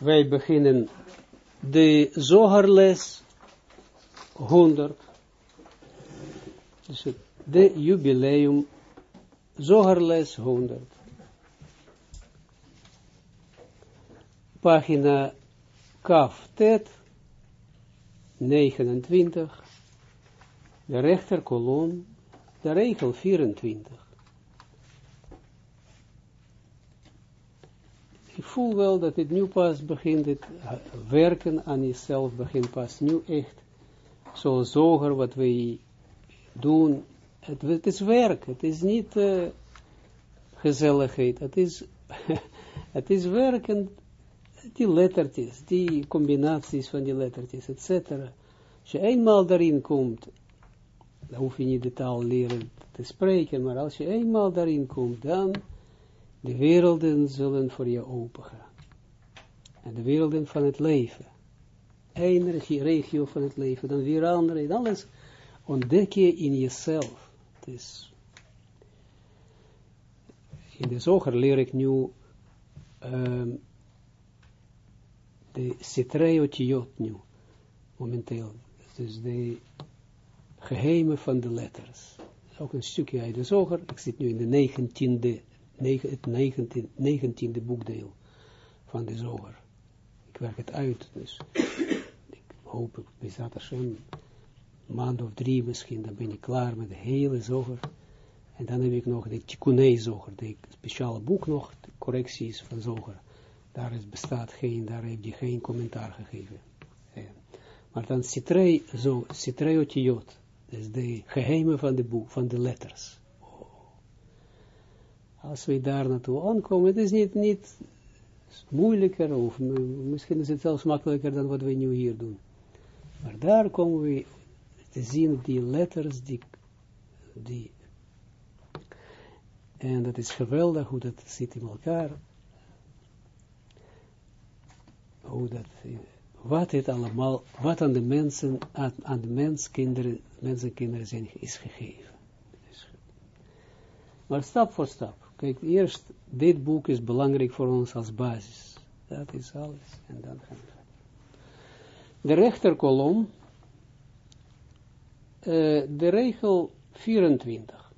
wij beginnen de zogerles 100. Dus de jubileum zogerles 100. Pagina Kaf Tet 29. De rechterkolom, de regel 24. Ik voel wel dat het nu pas begint, het werken aan jezelf begint pas nu echt, zo zoger wat wij doen, het, het, is werk, het is niet uh, gezelligheid, het is, het is werken, die lettertjes, die combinaties van die lettertjes, etc. Als je eenmaal daarin komt, dan hoef je niet de taal leren te spreken, maar als je eenmaal daarin komt, dan de werelden zullen voor je opengaan. En de werelden van het leven. Eén regio van het leven, dan weer andere. En alles ontdek je in jezelf. Dus in de zoger leer ik nu um, de Citreotiot nu, momenteel. Dus de geheimen van de letters. Ook een stukje uit de zoger. Ik zit nu in de negentiende het negentiende boekdeel van de zoger. Ik werk het uit, dus ik hoop, ik zat er een maand of drie misschien, dan ben ik klaar met de hele zoger. En dan heb ik nog de Tikunei zoger, de speciale boek nog, de correcties van zoger. Daar is, bestaat geen, daar heb je geen commentaar gegeven. maar dan Citrei, zo, Citrei Otiot, dus de geheimen van de boek, van de letters als we daar naartoe aankomen, het is niet, niet moeilijker, of misschien is het zelfs makkelijker dan wat we nu hier doen. Maar daar komen we te zien die letters, die, die en dat is geweldig hoe dat zit in elkaar. Hoe dat, wat het allemaal, wat aan de mensen, aan, aan de menskinderen, mensenkinderen zijn, is gegeven. Maar stap voor stap. Kijk, eerst, dit boek is belangrijk voor ons als basis. Dat is alles. En dan gaan we De rechterkolom, uh, de regel 24.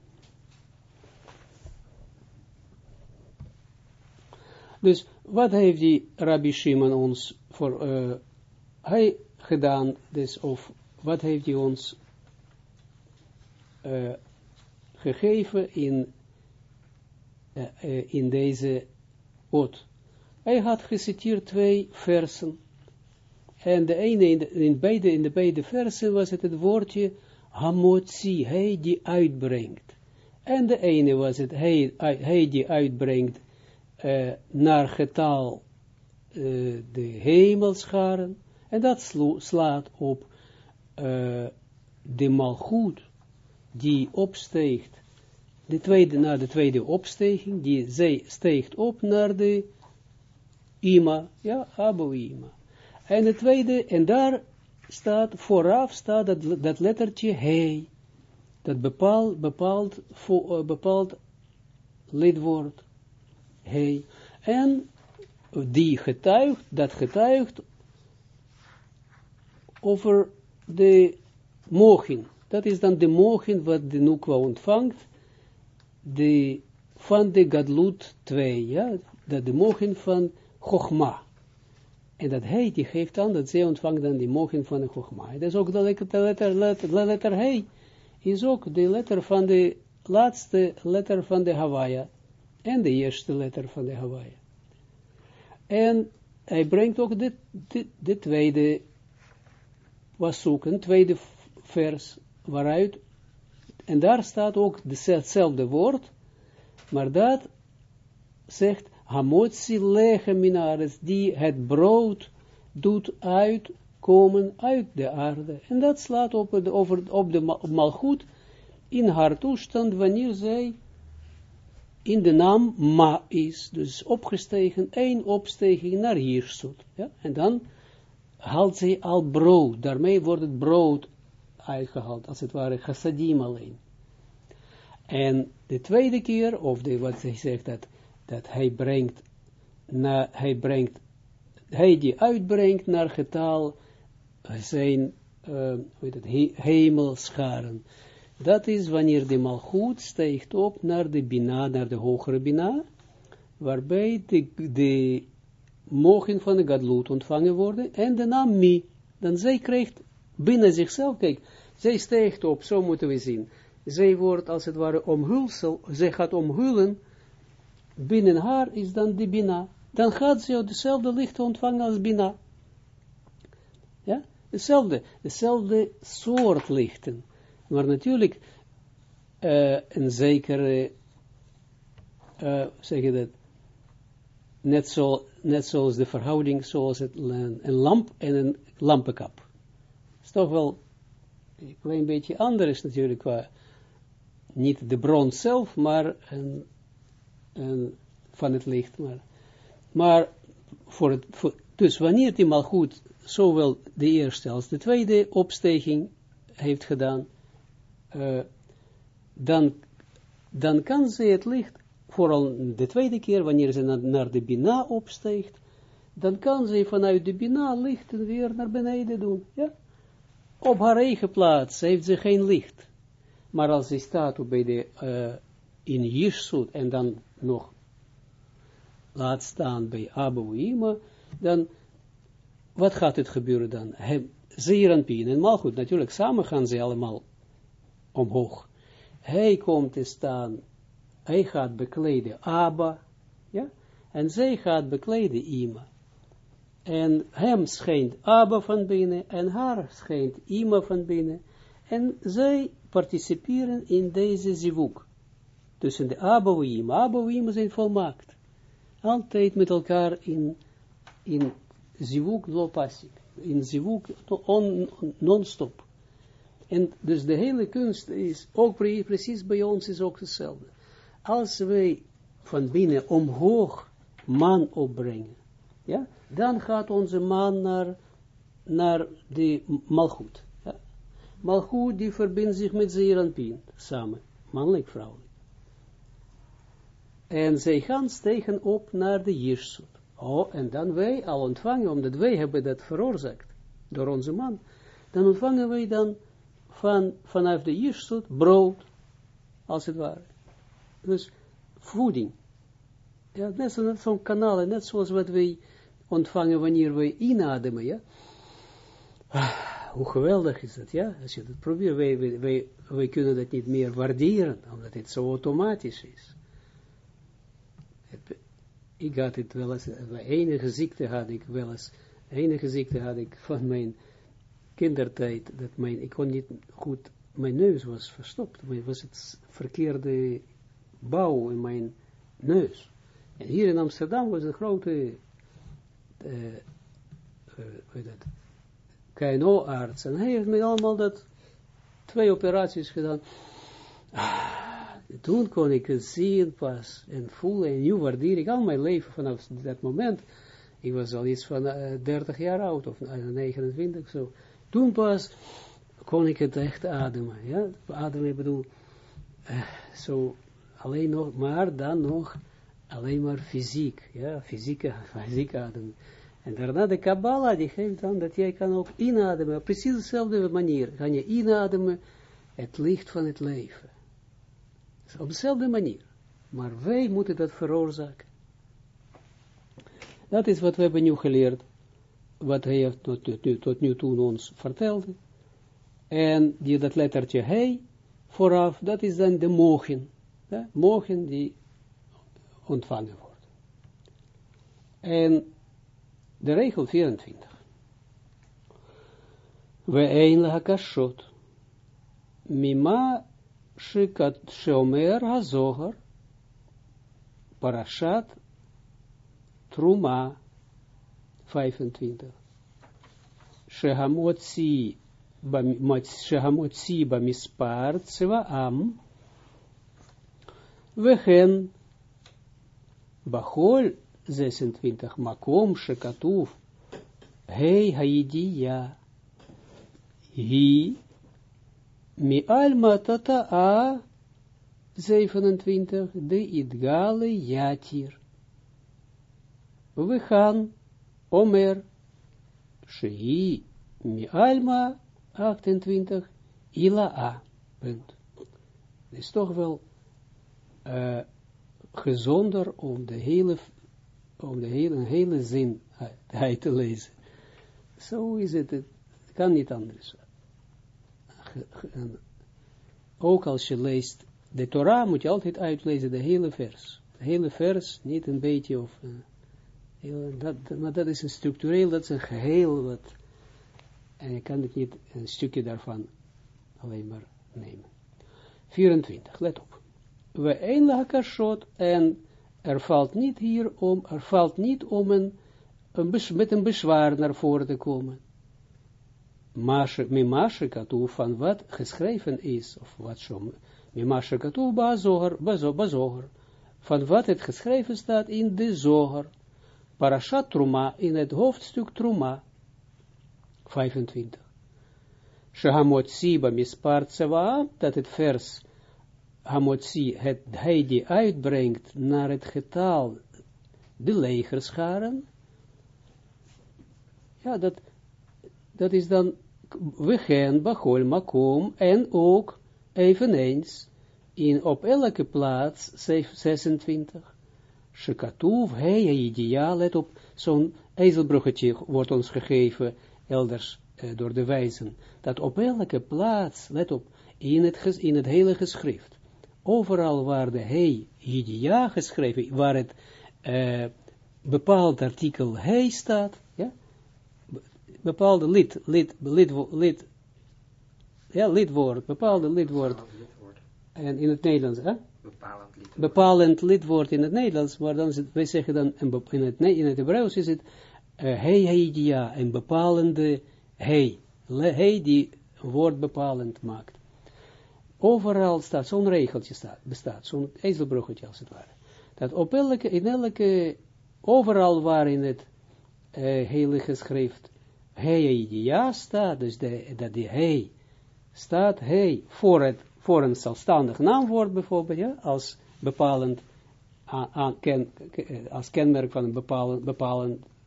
Dus wat heeft die Rabbi Shimon ons voor uh, hij gedaan, dus of wat heeft hij ons uh, gegeven in in deze ot. Hij had geciteerd twee versen. En de ene, in, de, beide, in de beide versen was het het woordje hamotzi, hij die uitbrengt. En de ene was het hij, die uitbrengt uh, naar getal uh, de hemelscharen. En dat slaat op uh, de malgoed die opsteegt de tweede, naar de tweede opstijging, die zij steegt op naar de ima, ja, Abu Ima. En de tweede, en daar staat, vooraf staat dat, dat lettertje he, dat bepaalt, bepaalt, voor, uh, bepaalt lidwoord he. En die getuigt, dat getuigt over de mogen. Dat is dan de mogen wat de Nukwa ontvangt, de, van de Gadlut 2, ja, dat de mogen van Chogma. En dat hij, die geeft aan, dat zij ontvangt dan die mogen van de Chogma. Dat is ook de letter, letter, letter, hij, is ook de letter van de laatste letter van de Hawaii. En de eerste letter van de Hawaii. En hij brengt ook de, de, de tweede wassoek, een tweede vers, waaruit en daar staat ook hetzelfde woord, maar dat zegt Hamotzi lege minares, die het brood doet uitkomen uit de aarde. En dat slaat op, de, over, op de malgoed in haar toestand, wanneer zij in de naam Ma is, dus opgestegen, één opstijging naar Jirsut. Ja? En dan haalt zij al brood, daarmee wordt het brood uitgehaald, als het ware chassadim alleen. En de tweede keer, of de, wat hij zegt, dat, dat hij brengt, na, hij brengt hij die uitbrengt naar getal zijn uh, het, he, hemelscharen. Dat is wanneer de malgoed stijgt op naar de bina, naar de hogere bina, waarbij de, de mogen van de gadloed ontvangen worden, en de naam mi, dan zij krijgt binnen zichzelf, kijk, zij stijgt op, zo moeten we zien, zij wordt als het ware omhulsel, zij gaat omhullen, binnen haar is dan de bina, dan gaat ze dezelfde licht ontvangen als bina. Ja, dezelfde, dezelfde soort lichten. Maar natuurlijk, uh, een zekere, uh, zeg je dat, net, zo, net zoals de verhouding, zoals het, een lamp en een lampenkap. Is toch wel een klein beetje anders natuurlijk, qua, niet de bron zelf, maar een, een, van het licht. Maar, maar voor het, dus wanneer die mal goed zowel de eerste als de tweede opsteging heeft gedaan, uh, dan, dan kan ze het licht, vooral de tweede keer, wanneer ze naar, naar de Bina opsteegt, dan kan ze vanuit de Bina lichten weer naar beneden doen. Ja? Op haar eigen plaats heeft ze geen licht. Maar als ze staat bij de, uh, in Jirsut en dan nog laat staan bij Abu Ima, dan, wat gaat het gebeuren dan? Zeer en Pien en natuurlijk, samen gaan ze allemaal omhoog. Hij komt te staan, hij gaat bekleden Abba, ja, en zij gaat bekleden Ima. En hem schijnt Abba van binnen, en haar schijnt Ima van binnen, en zij participeren in deze zivuk. Tussen de Abba en Ima. Abba en Ima zijn volmaakt. Altijd met elkaar in, in zivuk lopasik. In zivuk non-stop. En dus de hele kunst is ook precies bij ons is ook hetzelfde. Als wij van binnen omhoog man opbrengen, ja, dan gaat onze man naar, naar de malgoed. Ja. Die verbindt zich met Zeeranpien samen, mannelijk vrouwelijk. En zij gaan stegen op naar de Jirsut. Oh, en dan wij al ontvangen, omdat wij hebben dat veroorzaakt, door onze man, dan ontvangen wij dan van, vanaf de Jirsut brood, als het ware. Dus voeding. Ja, net zo'n zo kanaal, net zoals wat wij ontvangen wanneer wij inademen, ja. Ah, hoe geweldig is dat, ja. Als je dat probeert, wij, wij, wij, kunnen dat niet meer waarderen, omdat het zo automatisch is. ik had het wel eens, enige ziekte had ik wel eens, enige ziekte had ik van mijn kindertijd, dat mijn, ik kon niet goed, mijn neus was verstopt, was het verkeerde bouw in mijn neus. En hier in Amsterdam was een grote, uh, uh, dat, KNO-arts, en hij heeft me allemaal dat, twee operaties gedaan. Ah, toen kon ik het zien pas, en voelen, en nu waardeer ik al mijn leven vanaf dat moment. Ik was al iets van uh, 30 jaar oud, of 29, zo. Toen pas kon ik het echt ademen. Ja, ademen, ik bedoel, zo alleen nog, maar dan nog alleen maar fysiek. Ja, fysieke, fysiek ademen. En daarna de Kabbalah, die geeft dan dat jij kan ook inademen. Op precies dezelfde manier kan je inademen het licht van het leven. Dus op dezelfde manier. Maar wij moeten dat veroorzaken. Dat is wat we hebben nu geleerd wat hij heeft tot, nu toe ons vertelde. En die, dat lettertje hij vooraf, dat is dan de mogen. Ja, mogen die ontvangen worden. En de regel 24. We een hakashot. Mima shikat shomer hazogar. Parashat Truma 25. Shehamotzi Shehamotzi am Wehen Bachol 26 Makom Shekatuf Hei Haidiya Hi Mi Alma Tata A 27 De Idgale Yatir gaan Omer, Shei, Mi Alma, 28, Ila A. Punt. Is toch wel gezonder om de hele, om de hele, hele zin uit te lezen. Zo is het, het kan niet anders. Ook als je leest de Torah, moet je altijd uitlezen de hele vers. De hele vers, niet een beetje of... Uh, dat, maar dat is een structureel, dat is een geheel wat... En je kan het niet een stukje daarvan alleen maar nemen. 24, let op. We eindigen kashot en er valt niet hier om, er valt niet om een, een met een bezwaar naar voren te komen. Mimashe katu van wat geschreven is, of wat zo, Mimashe katu bazoger, bazoger, van wat het geschreven staat in de zoger. Parashat Truma, in het hoofdstuk Truma, 25. Shehamotzi mispar tsewa, dat het vers Hamotzi, het hij die uitbrengt naar het getal de legerscharen, ja, dat, dat is dan wegen, bachol, makom, en ook eveneens in op elke plaats 26. Shekatuv, hey, ideaal, let op, zo'n ezelbruggetje wordt ons gegeven, elders eh, door de wijzen, dat op elke plaats, let op, in het, in het hele geschrift, overal waar de hey, idea geschreven, waar het uh, bepaald artikel hey staat, ja, bepaalde lid, lid, lid, lid, ja, lidwoord, bepaalde lidwoord, en in het Nederlands, hè? Bepalend lidwoord. Bepalend lidwoord in het Nederlands, maar dan is het, wij zeggen dan, in het, in het Hebreeuws is het, uh, hey, hey, een bepalende hey, hey die woord bepalend maakt. Overal staat zo'n regeltje, staat, bestaat, zo'n ezelbruggetje als het ware. Dat op elke, in elke, overal waar in het uh, heilige schrift hey ja staat, dus dat die hey staat, hey, voor, het, voor een zelfstandig naamwoord bijvoorbeeld, ja, als bepalend, ken, als kenmerk van een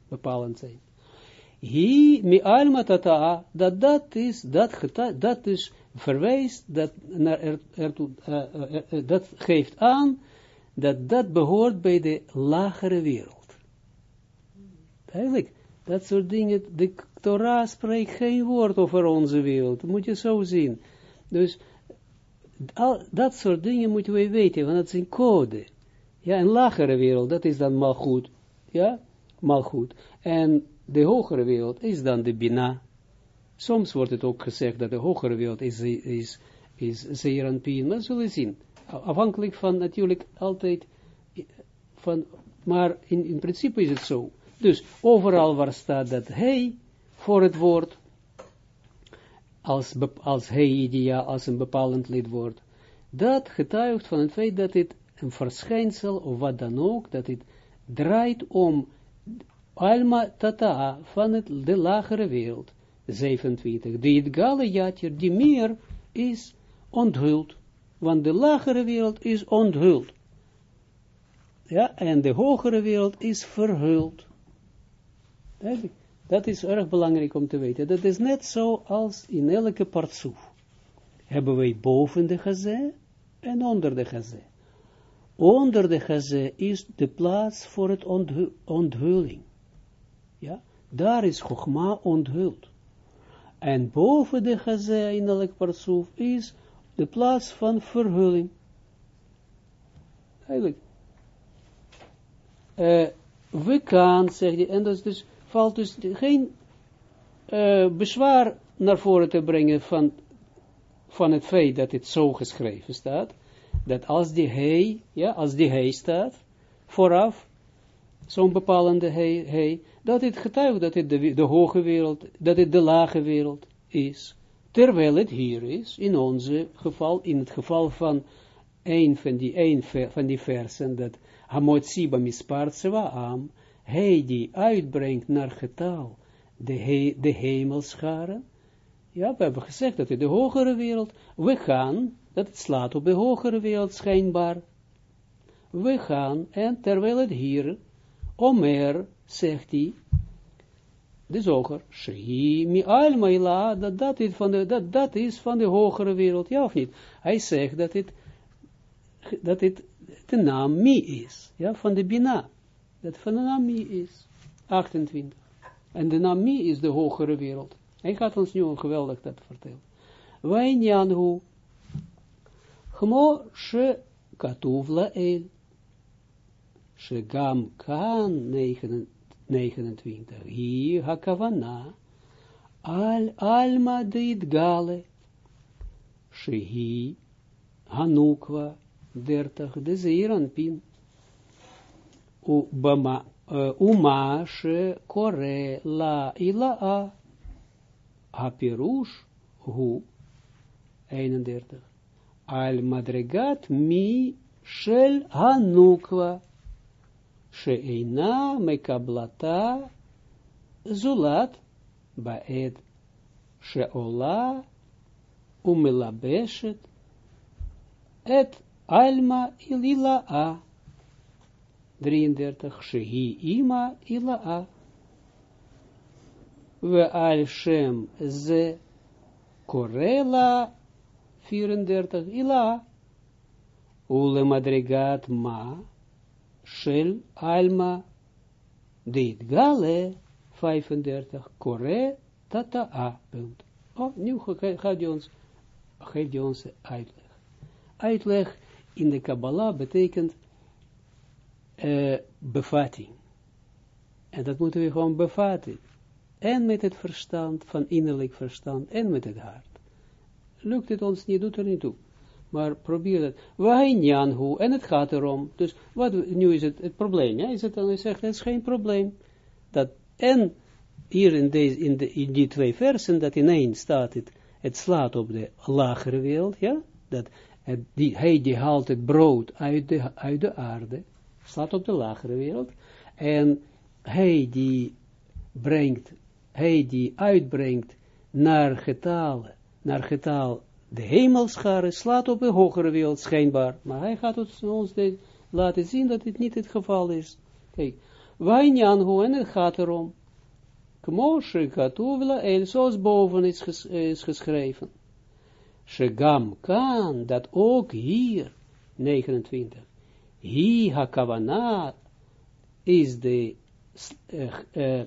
bepalend, zijn. Hi mi alma tata, dat dat is, dat, dat is verwijst, dat, naar uh, uh, uh, dat geeft aan, dat dat behoort bij de lagere wereld. Eigenlijk, dat soort dingen, de Torah spreekt geen woord over onze wereld, dat moet je zo zien. Dus, al, dat soort dingen moeten we weten, want dat een code. Ja, een lagere wereld, dat is dan mal goed. Ja, mal goed. En de hogere wereld is dan de Bina. Soms wordt het ook gezegd dat de hogere wereld is, is, is Zeeranpien, maar zullen zien. Afhankelijk van natuurlijk altijd, van, maar in, in principe is het zo. Dus overal waar staat dat hij voor het woord, als, als hij idea, als een bepalend lidwoord, dat getuigt van het feit dat het een verschijnsel, of wat dan ook, dat het draait om Alma Tata van het, de lagere wereld, 27. De Idgale Jatjer, die meer is onthuld, want de lagere wereld is onthuld. Ja, en de hogere wereld is verhuld. Dat is erg belangrijk om te weten. Dat is net zo als in elke partsoef. Hebben wij boven de gazé en onder de gazé. Onder de gazé is de plaats voor het onthulling. Ja, daar is Chogma onthuld. En boven de gazé in elk partsoef is de plaats van verhulling. Eigenlijk. Uh, we kan, zegt en dat dus, valt dus geen uh, bezwaar naar voren te brengen van, van het feit dat het zo geschreven staat, dat als die hij, ja, als die hij staat, vooraf, zo'n bepalende hij, hij, dat het getuigt dat het de, de hoge wereld, dat het de lage wereld is. Terwijl het hier is, in onze geval, in het geval van een van die, een van die versen, dat Hamotziba mispart am, hij die uitbrengt naar getal de, he, de hemelscharen, ja, we hebben gezegd dat in de hogere wereld, we gaan, dat het slaat op de hogere wereld schijnbaar, we gaan, en terwijl het hier, Omer, zegt hij, de zoger, Shehi mi alma ila, dat, dat, is van de, dat, dat is van de hogere wereld, ja of niet? Hij zegt dat het, dat het de naam mi is, ja, van de bina, dat van de naam mi is, 28. En de naam mi is de hogere wereld. Hij gaat ons nu een geweldig dat vertellen. Wij njanhu, gmo she gam kan 29. 29. Hi hakavana al alma dit gale shehi hanukwa 30 de zeeranpin ubama uma she kore la ila a hapirush hu 31 al madregat mi shel hanukwa she'eina mekablata zulat ba'ed she'ola umelabeshet et alma ilila a 33 shehi ima a we al shem ze korela 34 ila ule madrigat ma Shel Alma dit Gale 35 Kore Tata A. Punt. Oh, nu gaat hij ons, geeft hij ons uitleg. Uitleg in de Kabbalah betekent uh, bevatting. En dat moeten we gewoon bevatten. En met het verstand, van innerlijk verstand, en met het hart. Lukt het ons niet, doet er niet toe maar probeer het. Wahinyanhu, en het gaat erom. Dus wat, nu is het het probleem, ja, is het dan, zegt, het is geen probleem. Dat, en hier in, deze, in, de, die twee versen, dat ineens staat het, het slaat op de lagere wereld, ja, dat die, hij die haalt het brood uit de, uit de aarde, slaat op de lagere wereld, en hij die brengt, hij die uitbrengt naar getalen, naar getal de hemelscharen slaat op een hogere wereld, schijnbaar. Maar hij gaat ons, laten zien dat dit niet het geval is. Kijk, Wijnjanhu, en het gaat erom. Kmoshe Katuvla, en zoals boven is, ges, is geschreven. Shegam kan, dat ook hier, 29, hi hakavana, is de, uh, uh,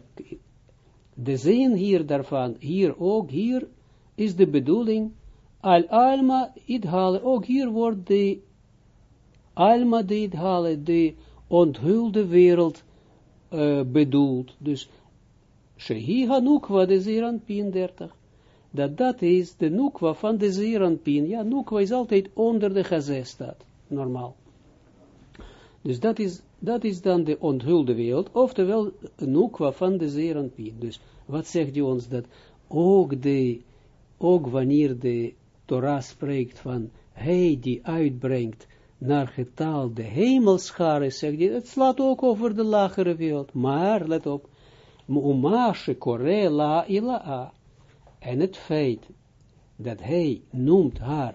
de zin hier daarvan, hier ook, hier is de bedoeling, al alma idhale, ook hier wordt de alma de idhale, de onthulde wereld uh, bedoeld. Dus, shehi hanukwa de zeranpin 30. Dat dat is de nukwa van de zeranpin. Ja, nukwa is altijd onder de gazé staat, normaal. Dus dat is, dat is dan de onthulde wereld, oftewel nukwa van de zeranpin. Dus wat zegt hij ons dat ook de, ook wanneer de Torah spreekt van hij die uitbrengt naar getal de hemelscharen, zegt hij, het slaat ook over de lagere wereld, maar let op, Mu'umashe kore la ila'a, en het feit dat hij noemt haar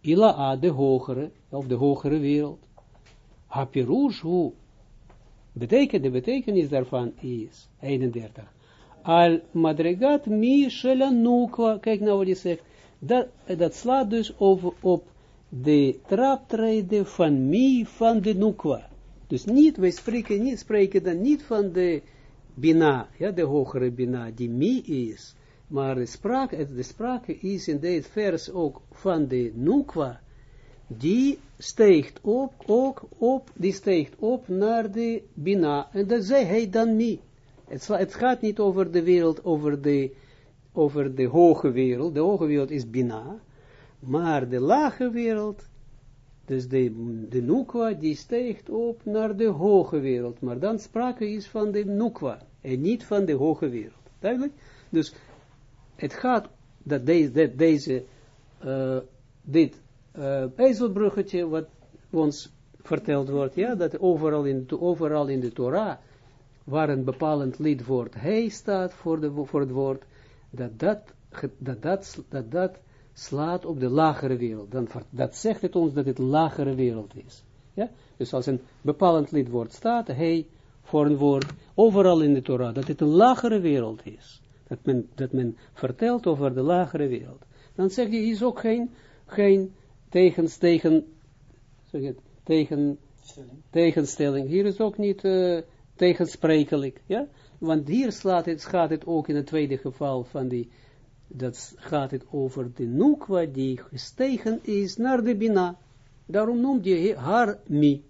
ila'a, de hogere, of de hogere wereld, hapirush hu, betekent, de betekenis daarvan is, 31, al madregat mi shelanukwa, kijk nou wat hij zegt, dat, slaat dus over op de traptreden van mi van de nukwa. Dus niet, wij spreken, niet, spreken dan niet van de bina, ja, de hogere bina, die mi is, maar de sprake, de sprake is in dit vers ook van de nukwa, die steegt op, ook op, die steegt op naar de bina, en dat zei hij dan mi. Het, het gaat niet over de wereld, over de over de hoge wereld. De hoge wereld is Bina, maar de lage wereld, dus de, de Nukwa, die steekt op naar de hoge wereld. Maar dan sprake is van de Nukwa en niet van de hoge wereld. Duidelijk? Dus het gaat dat deze, deze uh, dit uh, wat ons verteld wordt, ja, dat overal in, overal in de Torah, waar een bepalend lidwoord hij staat voor, de, voor het woord, dat dat, dat, dat, dat, dat slaat op de lagere wereld. Dan, dat zegt het ons dat het lagere wereld is. Ja? Dus als een bepalend lidwoord staat, hij voor een woord, overal in de Torah, dat het een lagere wereld is. Dat men, dat men vertelt over de lagere wereld. Dan zeg je, is ook geen, geen tegens, tegen, zeg het, tegen, tegenstelling. Hier is ook niet uh, tegensprekelijk, ja. Want hier slaat het, gaat het ook in het tweede geval van die, dat gaat het over de Nukwa die gestegen is naar de Bina. Daarom noemt je haar Mi.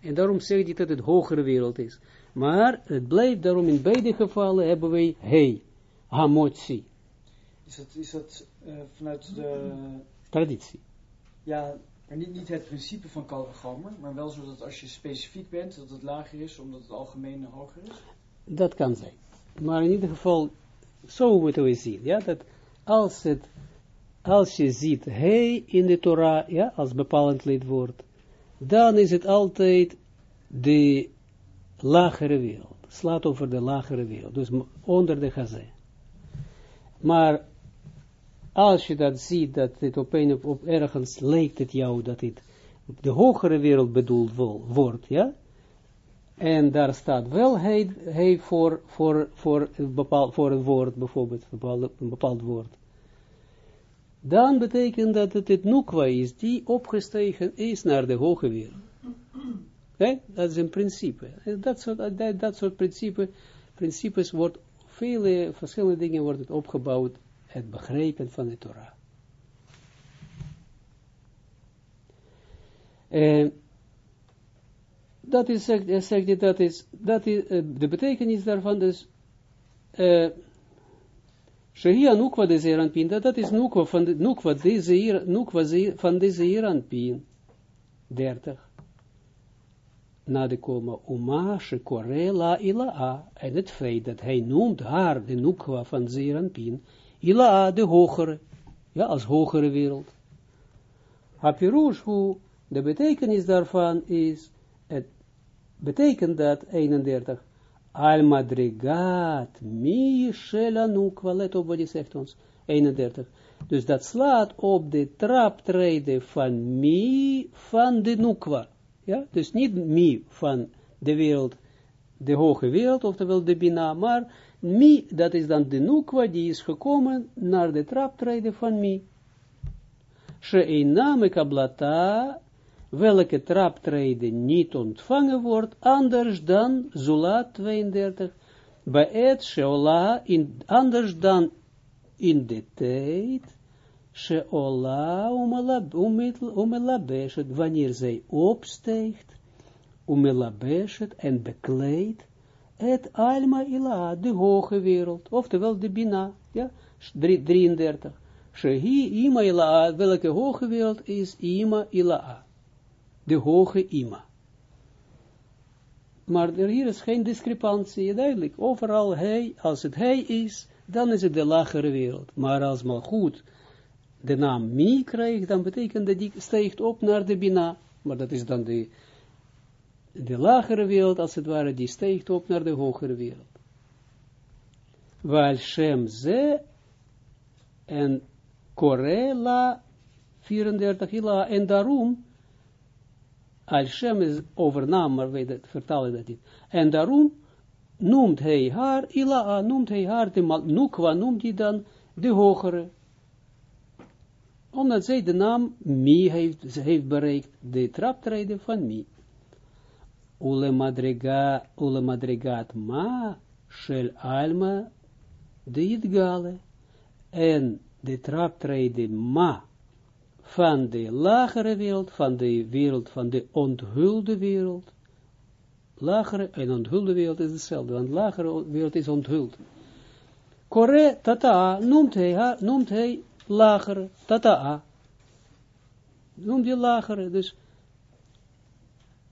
En daarom zegt hij dat het hogere wereld is. Maar het blijft daarom in beide gevallen hebben wij He, Hamotzi. Is dat, is dat uh, vanuit de... Traditie. Ja, maar niet, niet het principe van Kalgamer, maar wel zo dat als je specifiek bent, dat het lager is, omdat het algemeen hoger is? Dat kan zijn. Maar in ieder geval, zo moeten we zien, ja, dat als het, als je ziet hij in de Torah, ja, als bepalend lidwoord, dan is het altijd de lagere wereld. Slaat over de lagere wereld, dus onder de gazé. Maar als je dat ziet, dat het op een op ergens lijkt het jou dat het de hogere wereld bedoeld wordt, ja, en daar staat wel hij, voor, voor, voor, een bepaald, voor een woord, bijvoorbeeld, een bepaald, woord. Dan betekent dat het het nukwa is, die opgestegen is naar de hoge wereld. Dat is een principe. Dat soort, dat, dat soort principe, principes wordt, vele verschillende dingen worden opgebouwd, het begrijpen van de Torah. En dat is, zegt, zegt hij, dat is, dat is uh, de betekenis daarvan, dus, uh, Shehia Nukwa de Zeranpin, dat, is Nukwa van de, Nukwa de Zeer, van de Zeranpin, 30. Na de koma, Uma Shekore La Ila'a, en het feit dat hij noemt haar, de Nukwa van Zeranpin, Ila'a, de hogere, ja, als hogere wereld. Hapirush, de betekenis daarvan is, betekent dat 31, al madrigat mi shelanukwa, let op wat hij zegt ons, 31. Dus dat slaat op de traptreden van mi van de nukwa. Ja, dus niet mi van de wereld, de hoge wereld, oftewel de bina, maar mi, dat is dan de nukwa, die is gekomen naar de traptreden van mi. She'ina mekablata welke traptreden niet ontvangen wordt, anders dan Zula 32, bij het Sheola, anders dan in de tijd, Sheola umelabeshet, wanneer zij opsteegt, umelabeshet en bekleedt, het Alma Ila, de hoge wereld, oftewel de Bina, ja, 33. Shehi Ima Ila, welke hoge wereld is Ima Ila de hoge ima. Maar er hier is geen discrepantie, duidelijk. Overal hij, als het hij is, dan is het de lagere wereld. Maar als maar goed de naam mi krijgt, dan betekent dat die stijgt op naar de bina. Maar dat is dan de, de lagere wereld, als het ware, die stijgt op naar de hogere wereld. Waar Shem ze en Korela 34 ila en daarom Al-Shem is overnam, maar wij vertalen dat niet. En daarom noemt hij haar, Ila'a noemt hij haar, de Nukwa noemt hij dan de hogere. Omdat zij de naam Mi heeft, heeft bereikt, de traptreden van Mi. Ule madriga, ule madrigat ma, shel alma, de Yidgale. En de traptreden ma, van de lagere wereld, van de wereld, van de onthulde wereld. Lagere en onthulde wereld is hetzelfde, want lagere wereld is onthuld. Kore tata noemt hij, noemt hij lagere, tata. Noemt hij lagere, dus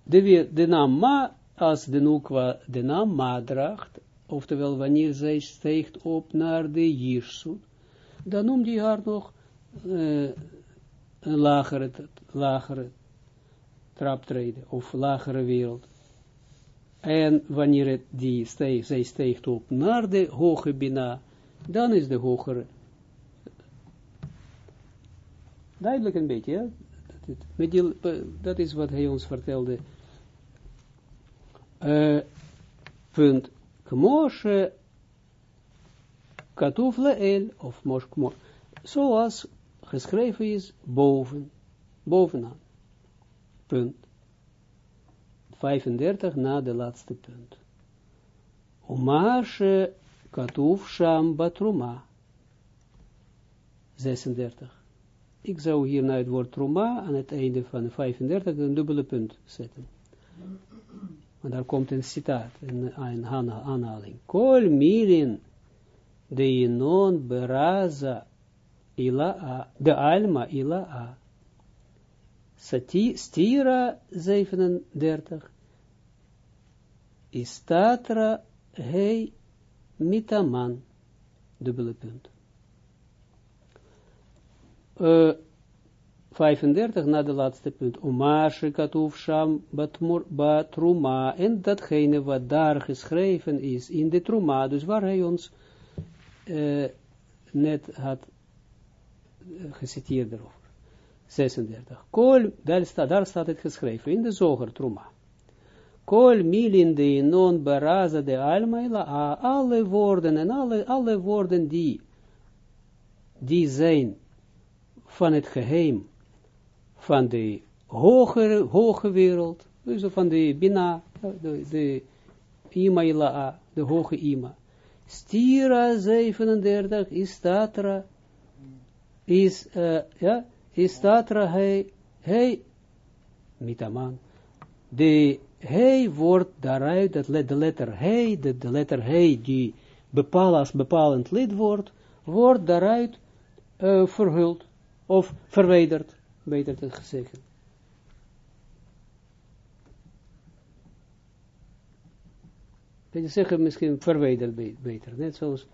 de, naam ma, als de nukwa de naam ma draagt, oftewel wanneer zij steekt op naar de jirsut, dan noemt hij haar nog uh, een lagere, lagere traptreden of lagere wereld. En wanneer het die steeg, zij steekt op naar de hoge bina, dan is de hogere. Duidelijk een beetje, ja? Dat, dat is wat hij ons vertelde. Uh, punt, kmoshe katuf leel, of mos, zoals geschreven is boven, bovenaan. Punt. 35 na de laatste punt. Omashe katuf sham batruma. 36. Ik zou hier naar het woord truma aan het einde van 35 een dubbele punt zetten. Want daar komt een citaat, een, een aanhaling. Kol mirin de non beraza ila'a, de alma ila'a. Sati, stira 37. Istatra hei mitaman. Dubbele punt. Uh, 35 na de laatste punt. Omashe katuf sham batruma. En datgene wat daar geschreven is in de truma. Dus waar hij ons net had geciteerd erover. 36. Kol, daar staat, daar staat het geschreven in de zoger truma. Kol milin de non baraza de alma ila alle woorden en alle, alle woorden die die zijn van het geheim van de hogere, hoge wereld, dus van de Bina, de, de Ima Ila'a, de hoge Ima. Stira 37 is Tatra, is, uh, ja, is Tatra, hij, hij, mitaman, de hij wordt daaruit, dat de letter hij, de, de letter hij, die bepaal als bepalend lid wordt, wordt daaruit uh, verhuld, of verwijderd beter te zeggen. Kun zeggen misschien verwijderd beter, net zoals...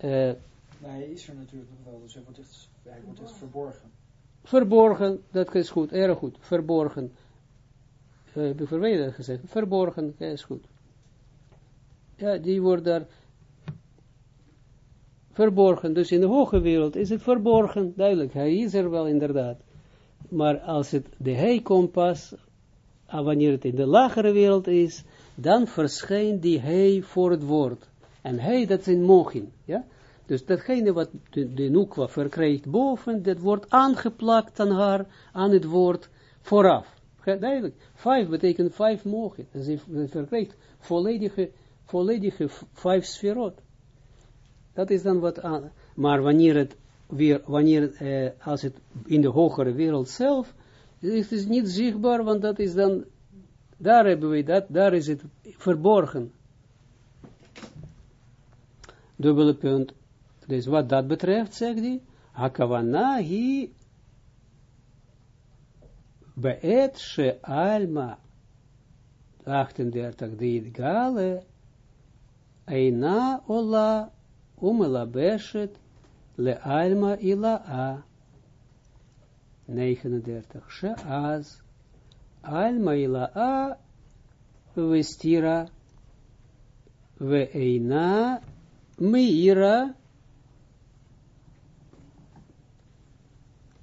Uh, nee, hij is er natuurlijk nog wel, dus hij wordt echt, hij wordt echt verborgen. Verborgen, dat is goed, erg goed, verborgen. Uh, heb ik gezegd, verborgen, dat is goed. Ja, die wordt daar verborgen, dus in de hoge wereld is het verborgen, duidelijk, hij is er wel inderdaad maar als het de hij komt pas, ah, wanneer het in de lagere wereld is, dan verschijnt die hij voor het woord. En hij, dat zijn mochin, ja. Dus datgene wat de, de Nukwa verkrijgt boven, dat wordt aangeplakt aan haar, aan het woord vooraf. Duidelijk, vijf betekent vijf. Dus hij verkrijgt volledige, volledige vijf sferot. Dat is dan wat aan. Maar wanneer het weer, wanneer, eh, als het in de hogere wereld zelf, is het niet zichtbaar, want dat is dan, daar hebben we dat, daar is het verborgen. Dubbele punt. Dus wat dat betreft, zegt hij, hakavana hi beet she alma 38 dit gale eina ola umela beshet le alma ila a 39 sheaz alma ila a vestira we eina meira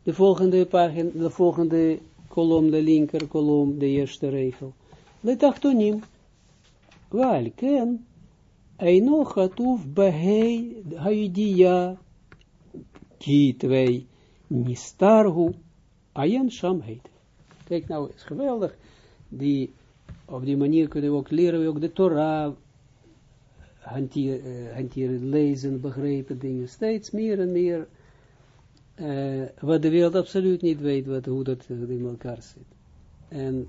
de volgende pagina, de volgende kolom, de linker kolom, de eerste regel. Letachtonim. Walken. Eino gatuf behei haidia ki twee nistarhu ayen sham heet. Kijk nou, is geweldig. Die, op die manier kunnen we ook leren, we ook de Torah hanteren, uh, lezen, begrepen dingen, steeds meer en meer, uh, wat de wereld absoluut niet weet, wat, hoe dat in elkaar zit. En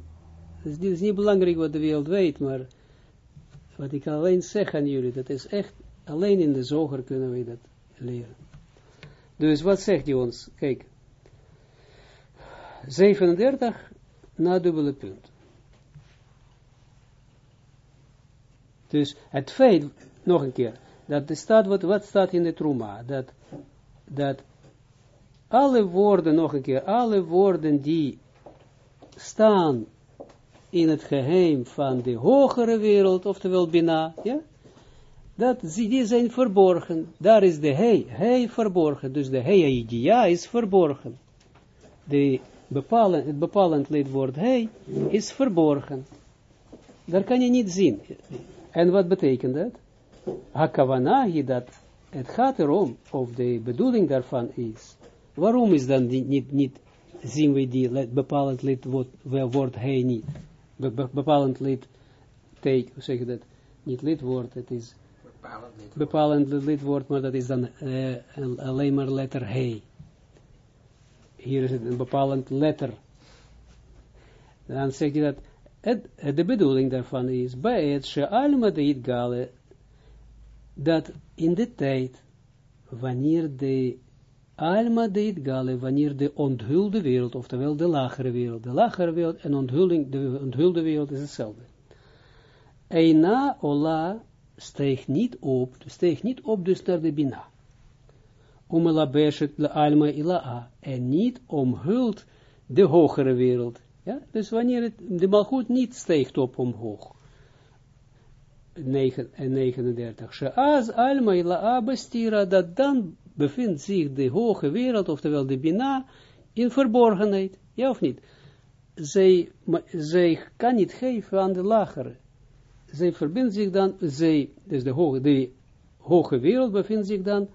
het is, niet, belangrijk wat de wereld weet, maar wat ik alleen zeg aan jullie, dat is echt, alleen in de zoger kunnen we dat leren. Dus wat zegt hij ons? Kijk. 37 na dubbele punt. Dus het feit, nog een keer, dat er staat, wat, wat staat in de Truma, dat, dat alle woorden, nog een keer, alle woorden die staan in het geheim van de hogere wereld, oftewel Bina, ja, dat die zijn verborgen. Daar is de hij, hij verborgen. Dus de hij idea is verborgen. De bepalend, het bepalend lidwoord hij is verborgen. Daar kan je niet zien. En wat betekent dat? Hakavana dat het gaat erom, of de bedoeling daarvan is. Waarom is dan niet, niet, niet zien we die bepalend lid woord hij niet? Be, bepalend lid, take, hoe zeg je dat? Niet lidwoord, het is bepalend lidwoord, maar dat is dan uh, alleen maar letter hij. Hier is het een bepalend letter. Dan zeg je dat, het, de bedoeling daarvan is, bij het she'alma de gale, dat in de tijd, wanneer de alma de gale, wanneer de onthulde wereld, oftewel de lagere wereld, de lagere wereld en onthulling, de onthulde wereld is hetzelfde. Eina ola steeg niet op, steeg niet op dus naar de bina. Om la beshet le alma ila'a, en niet omhult de hogere wereld. Ja, dus wanneer het, de malgoed niet steegt op omhoog. 39. She'az alma ila'a bestira, dat dan bevindt zich de hoge wereld, oftewel de bina, in verborgenheid. Ja of niet? Zij, zij kan niet geven aan de lagere zij verbindt zich dan, zij, dus de hoge, de hoge wereld bevindt zich dan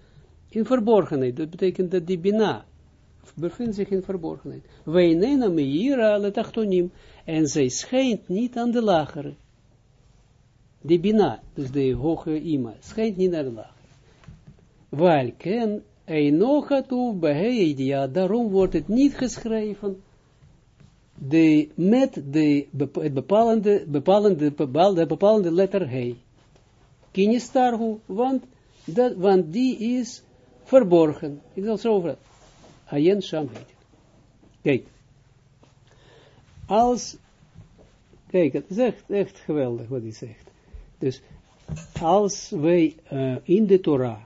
in verborgenheid. Dat betekent dat die bina bevindt zich in verborgenheid. Wij nemen meira le tachtonim, en zij schijnt niet aan de lagere. Die bina, dus de hoge ima, schijnt niet aan de lagere. Welken, Einochatuf ja, daarom wordt het niet geschreven de, met de bepalende, bepalende, bepalende, bepalende letter he. Kinistarhu, want, dat, want die is verborgen. Ik zal zo over. Ayen Sham heet Kijk. Als, kijk, het is echt, echt geweldig wat hij zegt. Dus, als wij uh, in de Torah,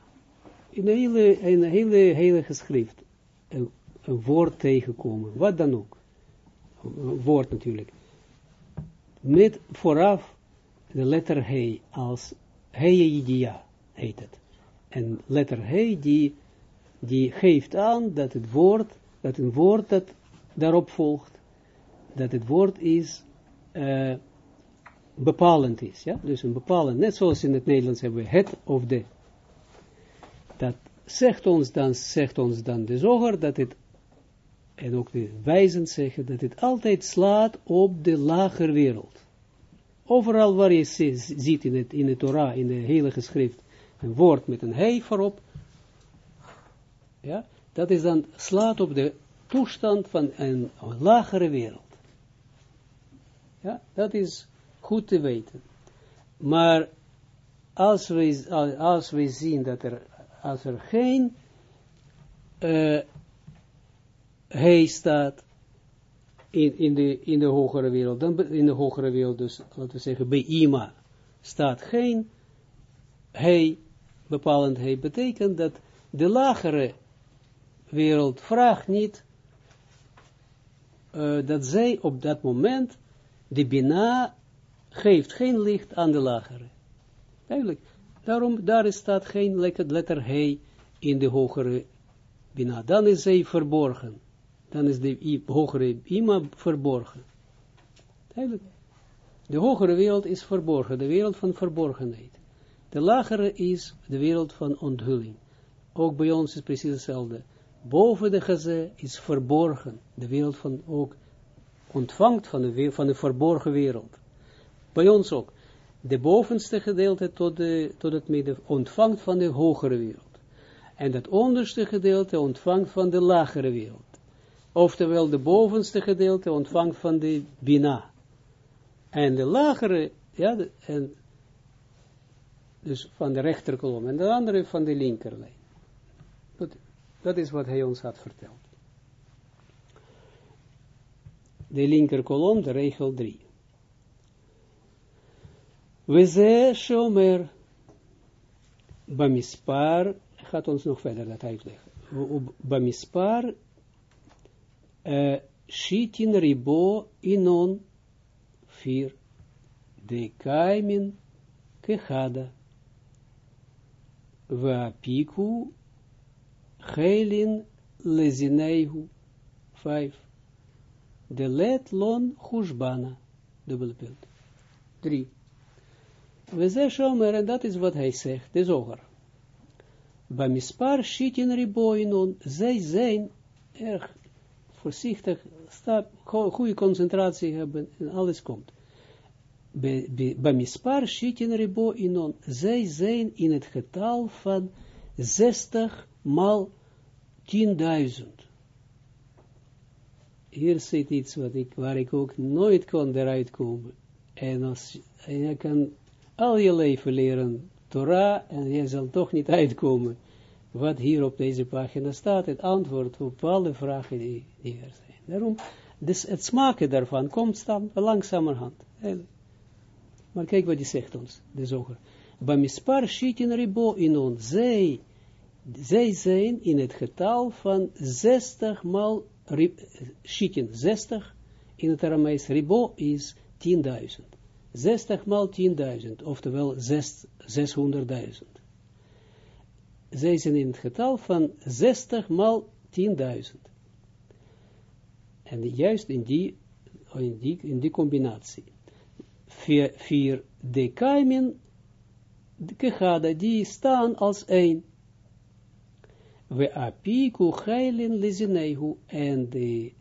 in een hele, een hele heilige schrift, een, een woord tegenkomen, wat dan ook, woord natuurlijk, met vooraf de letter he als idea heet het. En letter he die, die geeft aan dat het woord, dat een woord dat daarop volgt, dat het woord is uh, bepalend is. Ja? Dus een bepalend, net zoals in het Nederlands hebben we het of de. Zegt ons dan, zegt ons dan de zoger dat het en ook de wijzen zeggen dat het altijd slaat op de lager wereld. Overal waar je ziet in het, in de Torah, in de heilige schrift, een woord met een hei voorop, ja, dat is dan slaat op de toestand van een, lagere wereld. Ja, dat is goed te weten. Maar als we, als we zien dat er, als er geen uh, hij staat in, in, de, in de hogere wereld, dan in de hogere wereld, dus laten we zeggen, bij Ima staat geen hij, bepalend hij, betekent dat de lagere wereld vraagt niet uh, dat zij op dat moment, de Bina geeft geen licht aan de lagere. Eigenlijk, daarom, daar staat geen letter hij in de hogere Bina. Dan is zij verborgen dan is de hogere ima verborgen. De hogere wereld is verborgen, de wereld van verborgenheid. De lagere is de wereld van onthulling. Ook bij ons is precies hetzelfde. Boven de geze is verborgen, de wereld van ook ontvangt van de, van de verborgen wereld. Bij ons ook. De bovenste gedeelte tot, de, het midden ontvangt van de hogere wereld. En het onderste gedeelte ontvangt van de lagere wereld. Oftewel de bovenste gedeelte ontvangt van de bina. En de lagere, ja, en dus van de rechterkolom. En de andere van de linkerlijn. Dat, dat is wat hij ons had verteld. De linkerkolom, de regel 3. We ze shomer bamispar, gaat ons nog verder dat uitleggen. Bamispar Shitin ribo inon vier de kaimin kechada. Vapiku Helin lezineihu vijf. De let lon hushbana. Dubbele punt. Drie. We zeggen en dat is wat hij zegt, de zoger. Bij mispar shitin riboinon, zij zijn erg voorzichtig, goede concentratie hebben en alles komt. Bij mispar shitin riboinon, zij zijn in het getal van 60 maal 10.000. Hier zit iets wat ik, waar ik ook nooit kon eruit komen. En, als, en je kan al je leven leren Torah en je zal toch niet uitkomen wat hier op deze pagina staat, het antwoord op alle vragen die, die er zijn. Daarom, dus het smaken daarvan komt dan langzamerhand. Maar kijk wat hij zegt ons, de zoger. Bamispar shitin ribo inon, zij, zij zijn in het getal van 60 maal shitin, 60 in het Aramees ribo is 10.000. 60 maal 10.000, oftewel 600.000. Zij zijn in het getal van 60 maal 10.000. En juist in die, in die, in die combinatie. Vier, vier dekaimen, kechada, die staan als één. We apiku heilin lezinehu, en de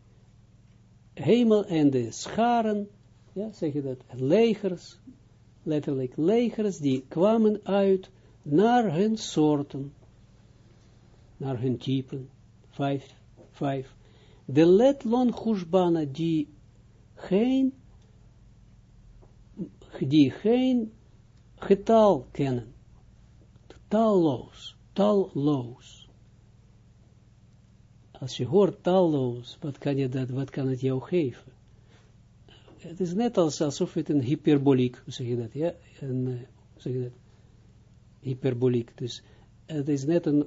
hemel en de scharen, ja, zeg je dat, legers, letterlijk legers, die kwamen uit naar hun soorten, naar hun typen, vijf, vijf. De letlon hushbana, die geen, die geen getal kennen, talloos, talloos. Als je hoort talloos, wat kan je dat, wat kan het jou geven? Het is net als, alsof het een hyperboliek, zeg je dat, ja, een, uh, zeg je dat, hyperboliek, dus het is net een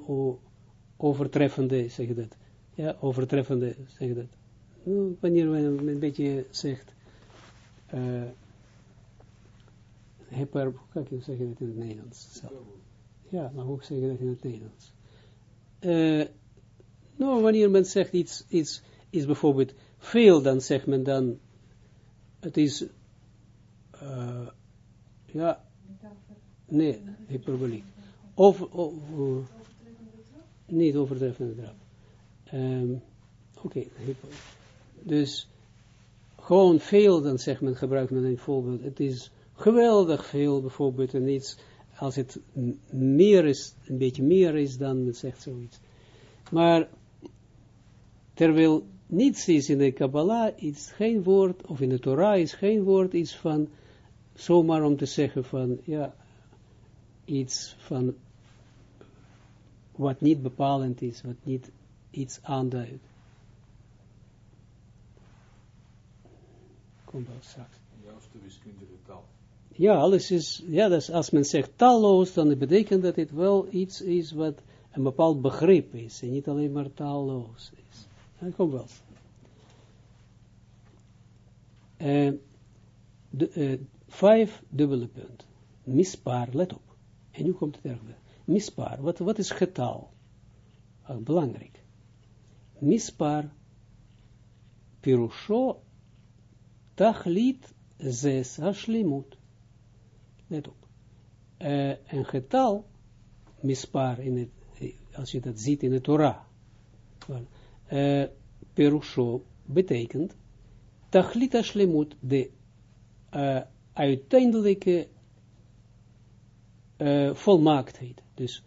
overtreffende, zeg je dat, ja, overtreffende, zeg je dat, nou, wanneer men een beetje zegt, uh, kan ik zeggen dat in het Nederlands? Ja, maar hoe zeg je dat in het Nederlands? Uh, nou, wanneer men zegt iets, iets is bijvoorbeeld veel, dan zegt men dan het is, uh, ja, nee, hyperboliek. Of, of uh, niet overtreffende trap. Um, Oké, okay, dus gewoon veel, dan zegt men, gebruikt men een voorbeeld. Het is geweldig veel, bijvoorbeeld, en iets, als het meer is, een beetje meer is, dan men zegt zoiets. Maar, terwijl niets is in de Kabbalah, iets, geen woord, of in de Torah is geen woord, iets van, zomaar om te zeggen van, ja, iets van, wat niet bepalend is, wat niet iets aanduidt. Komt wel straks. Juist de wiskundige taal. Ja, alles is, ja, dus als men zegt talloos, dan betekent dat het wel iets is wat een bepaald begrip is, en niet alleen maar talloos is. Dat komt wel. De, uh, vijf dubbele punt. Mispaar, let op. En nu komt het erg Mispaar, wat, wat is getal? Uh, belangrijk. Mispaar, pirusho, tachlit, zes, hashlimut. Let op. Uh, een getal, mispaar, in het, als je dat ziet in de Torah, uh, Perusho betekent Tachlita Shlemut, de uh, uiteindelijke uh, volmaaktheid. Dus,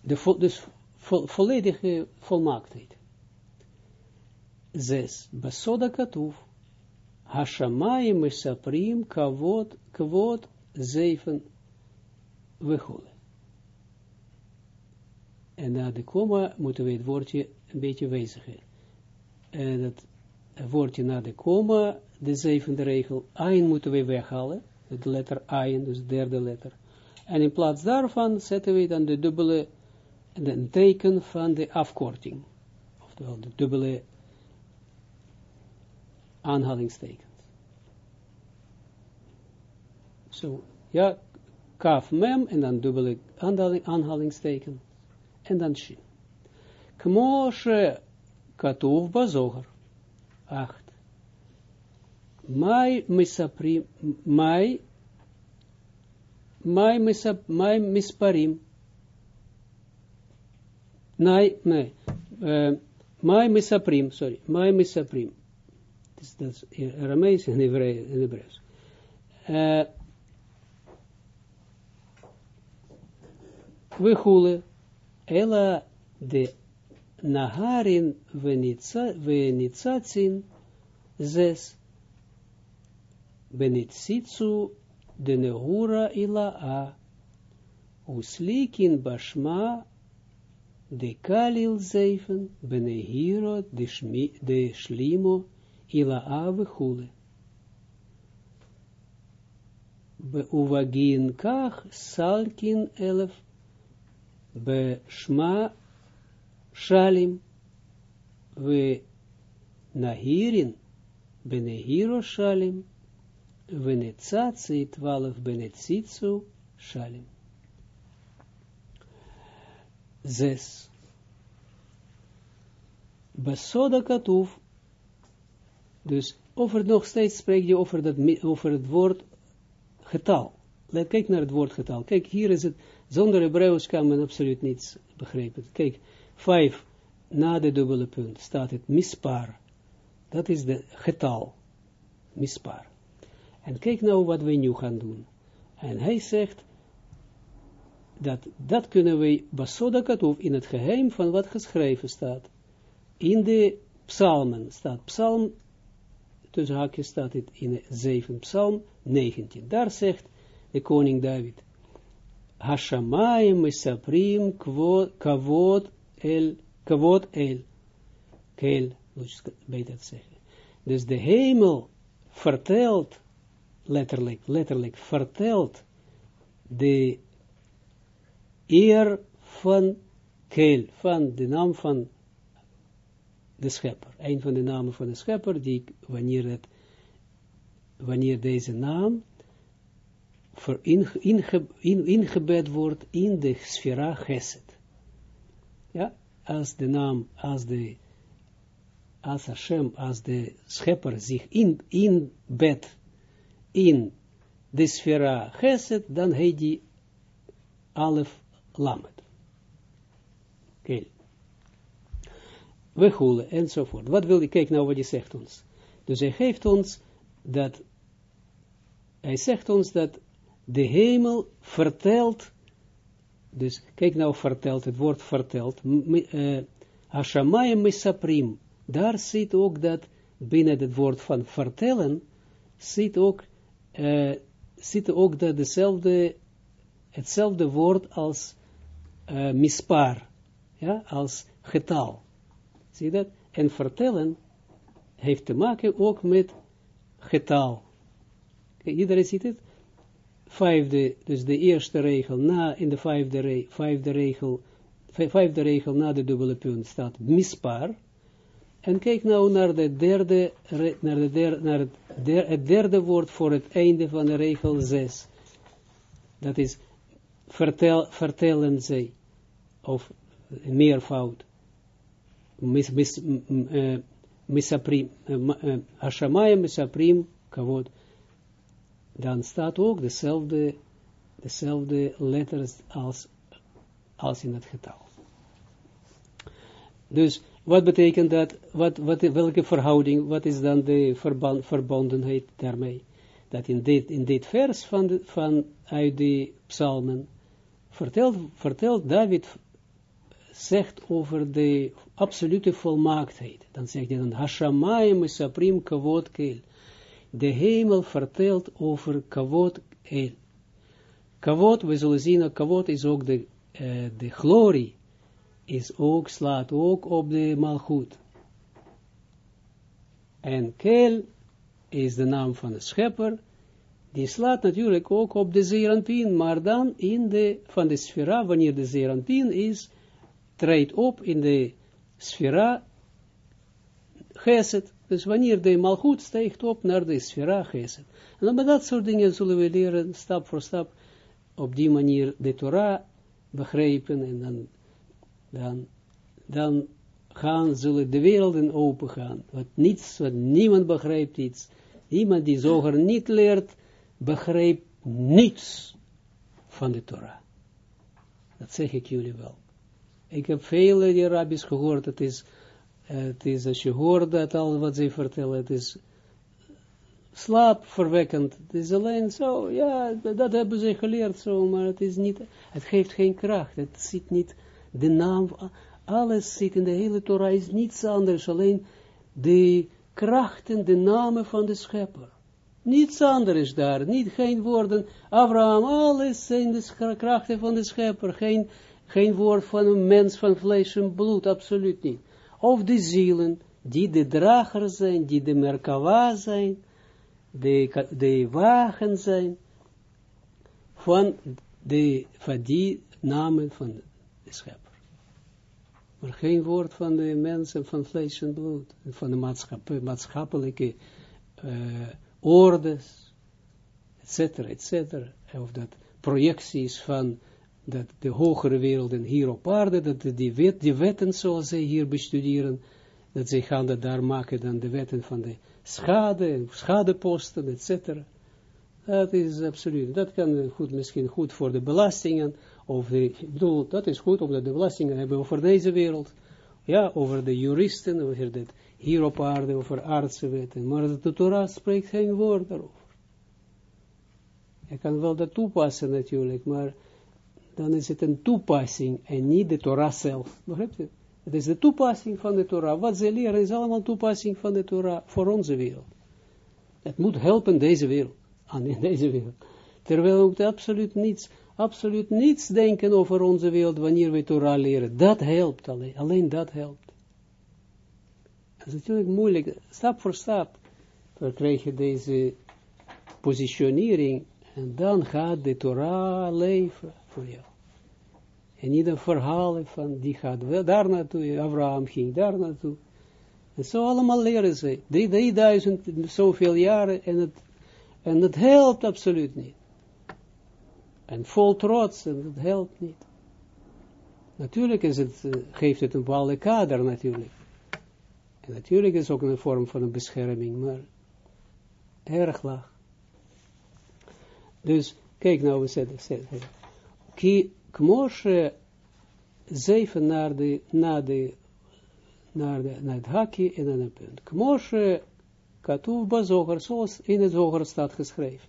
de dus vo, volledige volmaaktheid. Zes. Basoda Katuv. Hashamayim Mesaprim Kavod, Kavod, zeven. Wechole. En na de komma moeten we het woordje een beetje wijzigen. En dat woordje na de komma, de zevende regel, ein moeten we weghalen, de letter ein, dus de derde letter. En in plaats daarvan zetten we dan de dubbele, een teken van de afkorting. Oftewel de dubbele aanhalingstekens. Zo, ja, kaf mem en dan dubbele aanhalingsteken en dan shin. Kmoshe katuv bazoger. Acht. Mai misaprim, mai, mai, misap, mai misparim. Nee, nee. Uh, mai misaprim, sorry. Mai misaprim. Dat is Aramees en Hebreeuws. Uh, we goelen, ela de naharin venitsatsin zes benitsitsu de nehura ila a uslikin bashma de kalil zeven benehiro de, shlimo ila a vechule. Uvagin kach salkin elef be shma shalim we nahirin benehiro shalim we netzatzi twaalf shalim. Zes. Besoda katuf. Dus over nog steeds spreek je over, dat, over het woord getal. Kijk naar het woord getal. Kijk, hier is het, zonder Hebreeuws kan men absoluut niets begrijpen. Kijk, vijf, na de dubbele punt, staat het mispar. Dat is de getal. Mispar. En kijk nou wat we nu gaan doen. En hij zegt, dat, dat kunnen we, basoda katuf, in het geheim van wat geschreven staat. In de psalmen staat psalm, tussen haakjes staat het in 7 psalm 19. Daar zegt de koning David, Hashamayim misaprim kavod el, kavod el, kel, moet je beter zeggen. Dus de hemel vertelt, letterlijk, letterlijk vertelt de eer van Keel, van de naam van de schepper. Een van de namen van de schepper, die wanneer, het, wanneer deze naam voor inge, inge, in, ingebed wordt in de sfera Geset. Ja, als de naam, als de, als Hashem, als de schepper zich in, inbed in de sfera Geset, dan heet die alef lamet. Oké. We goelen, enzovoort. Wat wil ik, kijk nou wat hij zegt ons. Dus hij geeft ons dat, hij zegt ons dat de hemel vertelt, dus kijk nou vertelt, het woord vertelt, Hashamayim uh, misaprim, daar zit ook dat, binnen het woord van vertellen, zit ook, uh, ook dat dezelfde, hetzelfde woord als uh, mispar, ja, als getal. Zie je dat? En vertellen heeft te maken ook met getal. Iedereen ziet het? Vijfde, dus de eerste regel na, in de vijfde, re, vijfde regel, vijfde regel na de dubbele punt staat mispar. En kijk nou naar, de derde, naar, de derde, naar het, der, het derde woord voor het einde van de regel 6. Dat is vertel, vertellen zij, of meervoud, mis, mis, uh, misaprim, uh, Hashamaya misaprim, kavod, dan staat ook dezelfde, dezelfde letters als, als in het getal. Dus, wat betekent dat, wat, wat, welke verhouding, wat is dan de verband, verbondenheid daarmee? Dat in dit, in dit vers van, de, van uit de psalmen, vertelt, vertelt David, zegt over de absolute volmaaktheid. Dan zegt hij dan, Hashamayim is supreme kavod keel. De hemel vertelt over kavod el. Kavod, we zullen zien, kavod is ook de, uh, de glorie, is ook, slaat ook op de malchut. En keel is de naam van de schepper, die slaat natuurlijk ook op de zeeranpien, maar dan in de, van de sfera, wanneer de zeeranpien is, treedt op in de sfera geset. Dus wanneer de malgoed stijgt op naar de sfera geset. En dan met dat soort dingen zullen we leren, stap voor stap, op die manier de Torah begrijpen en dan, dan, dan gaan, zullen de werelden open gaan. Wat niets, wat niemand begrijpt iets, Iemand die zoger niet leert, begrijpt niets van de Torah. Dat zeg ik jullie wel. Ik heb vele die gehoord, het is, het is als je hoort dat al wat ze vertellen, het is slaapverwekkend. Het is alleen zo, ja, dat hebben ze geleerd zo, maar het is niet, het geeft geen kracht, het zit niet, de naam, alles zit in de hele Torah, is niets anders, alleen de krachten, de namen van de schepper. Niets anders daar, niet geen woorden, Abraham, alles zijn de krachten van de schepper, geen, geen woord van een mens van vlees en bloed, absoluut niet. Of de zielen, die de drager zijn, die de merkava zijn, de, de wagen zijn, van, de, van die namen van de schepper. Maar geen woord van de mensen van vlees en bloed, van de maatschappelijke uh, ordes, etcetera, etcetera, of dat projecties van dat de hogere werelden hier op aarde, dat die, wet, wetten zoals zij hier bestuderen, dat zij gaan dat daar maken dan de wetten van de schade, schadeposten, etcetera. Dat is absoluut, dat kan goed, misschien goed voor de belastingen, of de, ik bedoel, dat is goed, omdat de belastingen hebben over deze wereld, ja, over de juristen, over dit, hier op aarde, over aardse wetten, maar de Torah spreekt geen woord daarover. Je kan wel dat toepassen natuurlijk, maar dan is het een toepassing en niet de Torah zelf. Begrijpt u? Het is de toepassing van de Torah. Wat ze leren is allemaal toepassing van de Torah voor onze wereld. Het moet helpen deze wereld, aan deze wereld. Terwijl we absoluut niets, absoluut niets denken over onze wereld wanneer we Torah leren. Dat helpt alleen, alleen dat helpt. Het is natuurlijk moeilijk, stap voor stap krijg je deze positionering en dan gaat de Torah leven En een verhaal van, die gaat wel daar naartoe, Abraham ging daar naartoe. En zo allemaal leren ze. 3000 zoveel jaren en het, en het helpt absoluut niet. En vol trots, en het helpt niet. Natuurlijk is het, uh, geeft het een bepaalde kader natuurlijk. En natuurlijk is het ook een vorm van een bescherming, maar erg laag. Dus, kijk nou, we zetten, zetten. Ki, kmoshe, zeven naar de, naar de, naar de, het en naar een punt. Kmoshe, katuv bazoger, zoals in het zoger staat geschreven.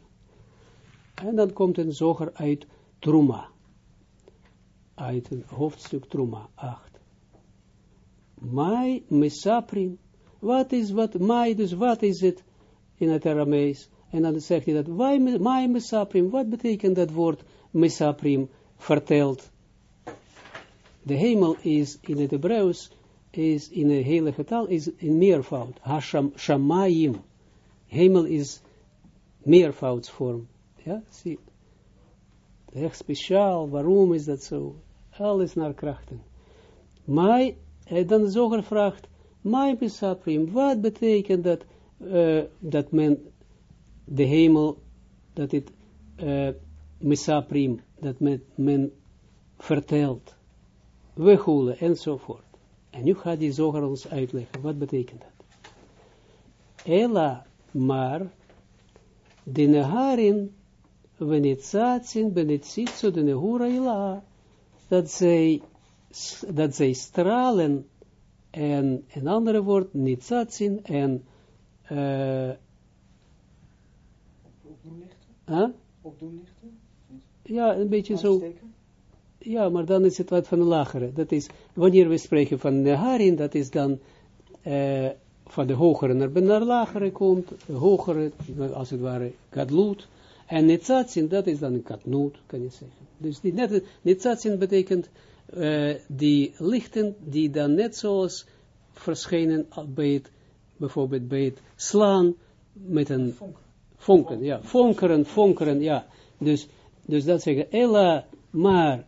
En dan komt een zoger uit Truma. Uit een hoofdstuk Truma, 8. Mai mesaprim. Wat is wat, mai, dus wat is het in het Aramees? En dan zegt hij dat, mai mesaprim, wat betekent dat woord mesaprim, verteld? De hemel is in het Hebreeuws, is in de hele getal, is in meervoud. Hasham, shamayim. Hemel is meervoudsvorm. Ja, zie. Echt speciaal, waarom is dat zo? Alles naar krachten. Maar, dan de zoger vraagt, Mai Pesaprim, wat betekent dat, uh, dat men de hemel, dat het uh, Mesaprim, dat men, men vertelt, wegoelen enzovoort. En nu gaat die zoger ons uitleggen, wat betekent dat? Ela, maar, de neharin, venetzatin, benetzitsu, de nehura ila, dat zij, dat zij stralen, en een andere woord, nitzatin, en, uh, huh? Opdoenlichten? Ja, een beetje zo. Ja, maar dan is het wat van de lagere. Dat is, wanneer we spreken van Neharin, dat is dan uh, van de hogere naar, naar lagere komt, de hogere, als het ware, gadlut. En Netzatzin, dat is dan een katnoot, kan je zeggen. Dus die net, Netzatzin betekent uh, die lichten die dan net zoals verschijnen bij het, bijvoorbeeld bij het slaan met een vonken, ja, fonkeren, fonkeren, ja. Dus, dus dat zeggen, Ella, maar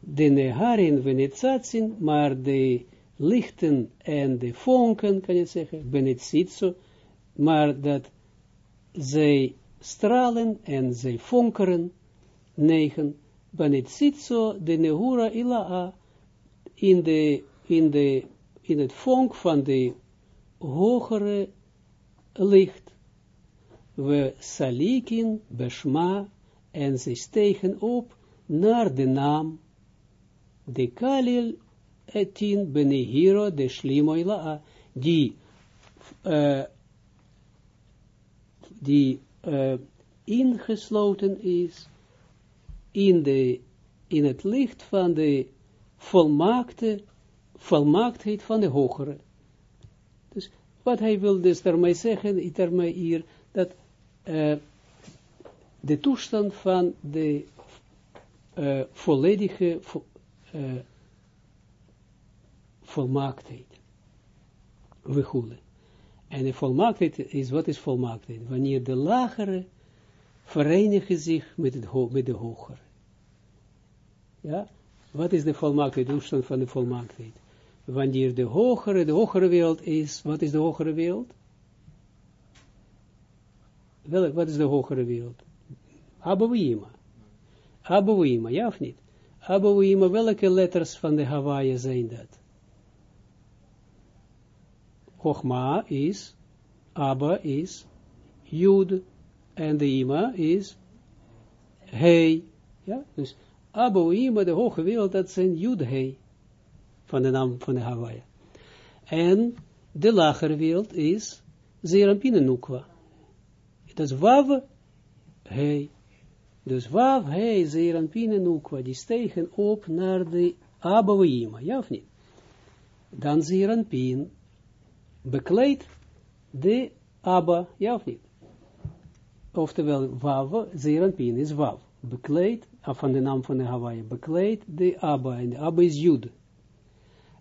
de neharin venetzatzin, maar de lichten en de vonken, kan je zeggen, benetzitso, maar dat zij stralen en zij fonkeren, negen, benetzitso de nehura ila'a, in de, in de, in het vonk van de hogere licht, we salikin beshma, en ze stegen op naar de naam, de kalil etin benehiro de shlimoila, die, uh, die uh, ingesloten is in, de, in het licht van de volmaakte, volmaaktheid van de hogere. Dus wat hij wil dus daarmee zeggen, daarmee hier, dat uh, de toestand van de uh, volledige vo, uh, volmaaktheid. We goelen. En de volmaaktheid is, wat is volmaaktheid? Wanneer de lagere verenigen zich met, de hogere. Ja? Wat is de volmaaktheid, toestand van de volmaaktheid? Wanneer de hogere, de hogere wereld is, wat is de hogere wereld? Welk, wat is de hogere wereld? Abouima. Abouima, ja of niet? Abouima, welke letters van de Hawaii zijn dat? Chogma is, Abba is, Jud, en de Ima is, Hei. Ja, dus Abouima, de hoge wereld, dat zijn Jud, Hei, van de naam van de Hawaii. En de lagere wereld is Zerampine Nukwa. Dat is Wav, Hei. Dus Wav, Hei, Zerampine Nukwa, die stegen op naar de Abouima, ja of niet? Dan Zerampin bekleed de Abba, ja of niet? Oftewel, Wav, Zeranpin is Wav. Bekleed, van de naam van de Hawaii, bekleed de Abba, en de Abba is Jud.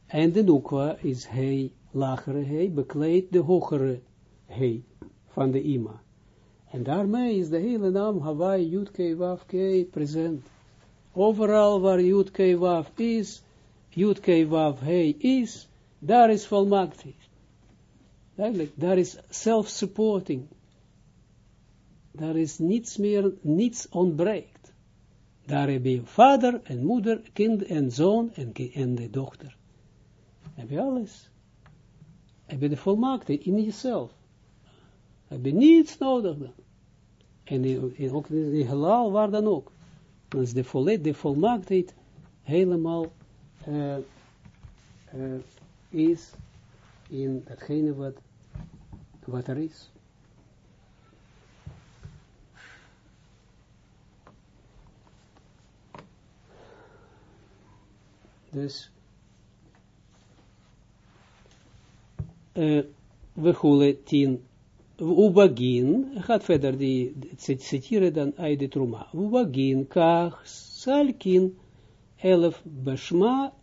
En de Nukwa is Hei, lagere Hei, bekleed de hogere Hei, van de Ima. En daarmee is de hele naam Hawaii, Wav, Kei, present. Overal waar Jud, Kei, Wav is, Jud, Kei, Wav, Hei is, daar is volmaaktheid. Duidelijk, daar is self-supporting. Daar is niets meer, niets ontbreekt. Daar heb je vader en moeder, kind en zoon en, en de dochter. Heb je alles. Heb je de volmaakte in jezelf. Heb je niets nodig dan. En in, ook in halal, waar dan ook. Dan is de, volle, de volmaaktheid helemaal uh, uh, is in datgene wat wat er is. Dus, uh, we goelen tien, Ubagin, gaat verder die citeren dan uit de Truma. Ubagin, Kach, Salkin, elf, Bashma,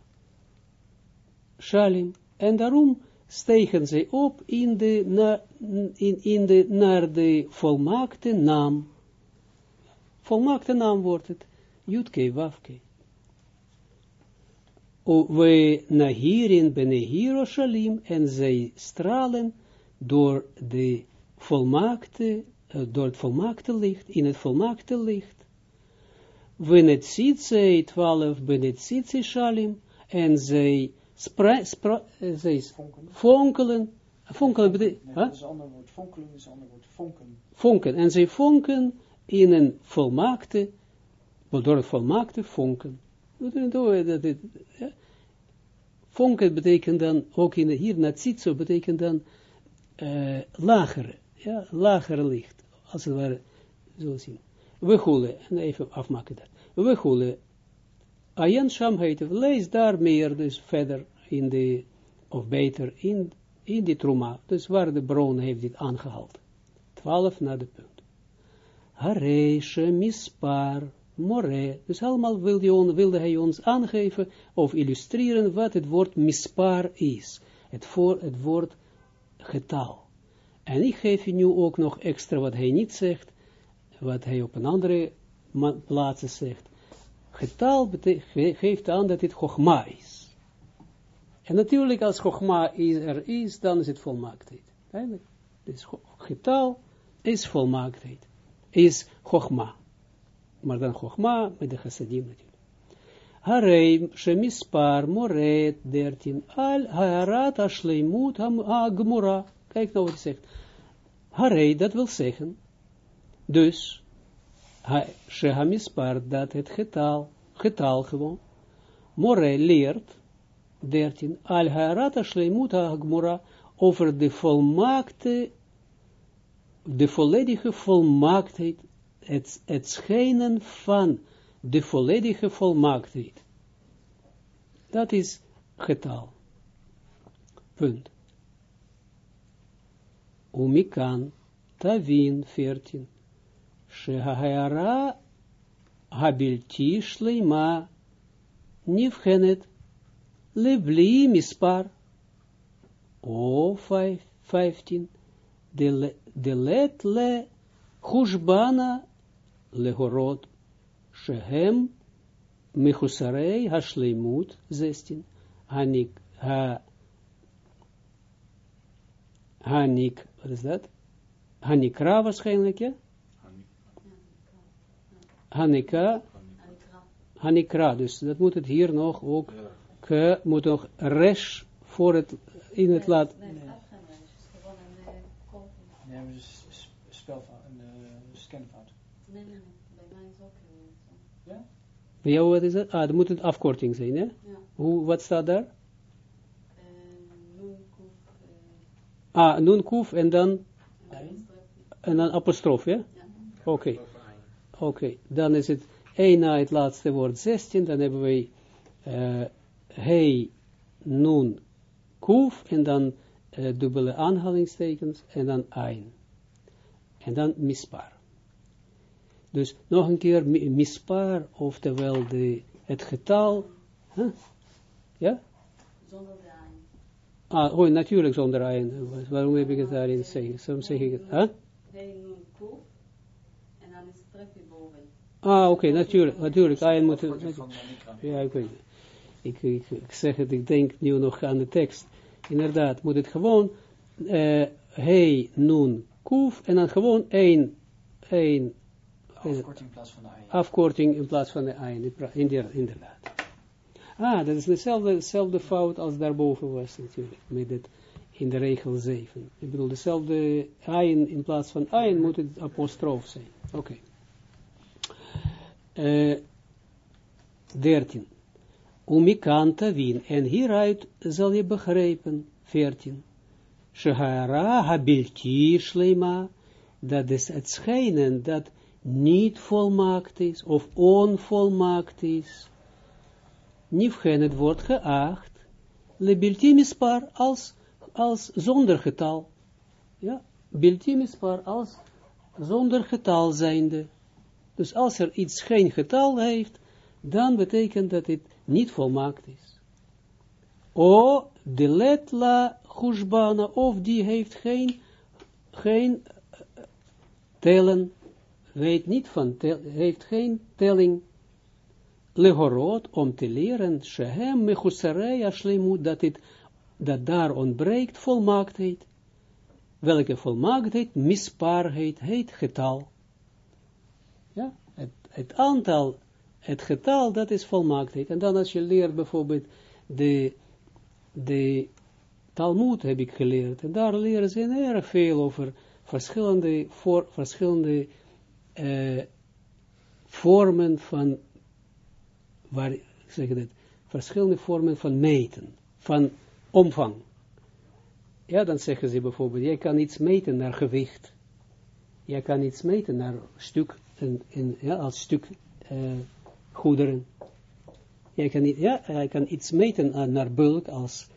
Shalim. En daarom stegen zij op in de, na, in, in de, naar de volmaakte naam. Volmaakte naam wordt het. Jutke, Wafke. We nahirin benehiro shalim en zij stralen door de volmaakte, uh, door het volmaakte licht, in het volmaakte licht. We net ziet zij twaalf benet ziet shalim en zij spra, spra, uh, zij Vonken. fonkelen, fonkelen betekent, Nee, huh? dat is een ander woord. Fonkelen is een ander woord. Vonken. vonken, en zij vonken in een volmaakte, door het volmaakte dat- ja. Vonken betekent dan, ook in de, hier natsitso betekent dan eh, lagere, ja, lagere licht, als het ware, zo zien. We goelen, en even afmaken dat. We goelen, Ayan Sham heet lees daar meer, dus verder in de, of beter, in, in die truma, dus waar de bron heeft dit aangehaald. 12 naar de punt. Hareshe mispar more. Dus allemaal wilde, on, wilde hij ons aangeven of illustreren wat het woord mispar is. Het, voor, het woord getal. En ik geef je nu ook nog extra wat hij niet zegt, wat hij op een andere plaatsen zegt. Getal geeft aan dat het Chogma is. En natuurlijk als Chogma is, er is, dan is het volmaaktheid. Dus getal is volmaaktheid. Is Chogma. Maar dan Chogma met de chassadim natuurlijk. Harei shemispar moret 13 al haarat ashleimut agmura. Kijk nou wat hij zegt. Harei, dat wil zeggen, Dus, ha- Shehamispar, dat het getal, getal gewoon, More leert, 13, al ha'arata shleimut ha'gmura, over de volmaakte, de volledige volmaaktheid, het, het schijnen van de volledige volmaaktheid. Dat is getal. Punt. Umikan, tavin, 14. Shehahara habilti shleima nivchenet lebli mispar. O, vijf- 15. De, le- hushbana legorot shehem mechusarei hashleimut 16. Hanik, ha, hanik, wat is dat? Hanikra waarschijnlijk, ja? Hanika, Hanikra, dus dat moet het hier nog ook, ke, moet nog resh voor het, in het laat, Nee, het gaat geen reis. Het is gewoon een eh. Nee, maar een spelfout, een eh, scanfout. Nee, nee, nee. Bij mij is ook eh, zo. bij jou wat is dat? Ah, dat moet een afkorting zijn, hè? Ja. Hoe, wat staat daar? Ah, nun kuf en dan, en dan apostrof, ja? Oké, oké, dan is het 1 na het laatste woord 16, dan hebben we eh hey, nun, kuf, en dan eh, dubbele aanhalingstekens, en dan ein. En dan mispar. Dus nog een keer, mi- mispar, oftewel de, het getal, huh? ja? Zonder de. Ah, oh, natuurlijk zonder ein. Waarom heb ik het daarin zeggen? Zo zeg ik het. En boven. Ah, oké, natuurlijk, natuurlijk, ein moet... Ja, ik weet. Ik, ik, ik zeg het, ik denk nu nog aan de tekst. Inderdaad, moet het gewoon, eh hey, nun, kuf, en dan gewoon één, één Afkorting in plaats van de ei. afkorting in plaats van de ein, in pra- inder- inderdaad. Ah, dat is dezelfde, dezelfde fout als daarboven was natuurlijk, met het in de regel 7. Ik bedoel, dezelfde ein in plaats van ein moet het apostroof zijn. Oké. Eh 13. Umikanta wien. En hieruit zal je begrijpen. 14. Shehara habilti shlema. Dat is het schijnen dat niet volmaakt is, of onvolmaakt is. Nifgen het wordt geacht. Lebilti mispar als, als zonder getal. Ja, bilti mispar als zonder getal zijnde. Dus als er iets geen getal heeft, dan betekent dat het niet volmaakt is. O, de letla hushbana, of die heeft geen, geen eh, tellen, weet niet van, heeft geen telling, legorot, om te leren, shehem mechusarei ashleimu, dat het, dat daar ontbreekt volmaaktheid. Welke volmaaktheid? Mispaarheid heet getal. Ja, het, het aantal, het getal, dat is volmaaktheid. En dan als je leert bijvoorbeeld de, de Talmud heb ik geleerd. En daar leren ze erg veel over verschillende, voor, verschillende eh, vormen van, waar, zeg dat, verschillende vormen van meten, van omvang. Ja, dan zeggen ze bijvoorbeeld, jij kan iets meten naar gewicht. Jij kan iets meten naar stuk, in, ja, als stuk eh, goederen. Jij kan, niet, ja, hij kan iets meten naar bulk, als,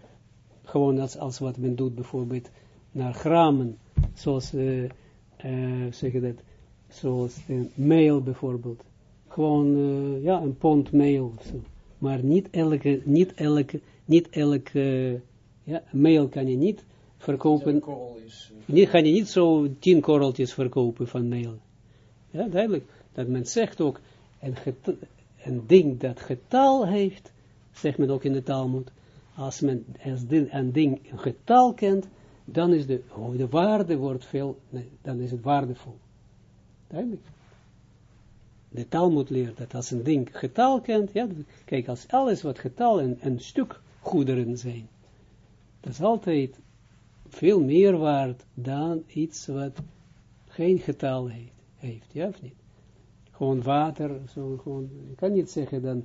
gewoon als, als wat men doet bijvoorbeeld naar gramen, zoals, eh eh, zeg dat, zoals meel bijvoorbeeld. Gewoon, eh, ja, een pond zo. Maar niet elke, niet elke, niet elke, ja, meel kan je niet verkopen. Is... eh, Niet, ga je niet zo tien korreltjes verkopen van meel. Ja, duidelijk. Dat men zegt ook, een, een ding dat getal heeft, zegt men ook in de Talmud, als men als een ding een getal kent, dan is de, oh, de waarde wordt veel, nee, dan is het waardevol. Duidelijk. De Talmud leert dat als een ding getal kent, ja, kijk, als alles wat getal en een stuk goederen zijn, dat is altijd veel meer waard dan iets wat geen getal heeft. heeft, ja of niet? Gewoon water, zo gewoon, je kan niet zeggen dan,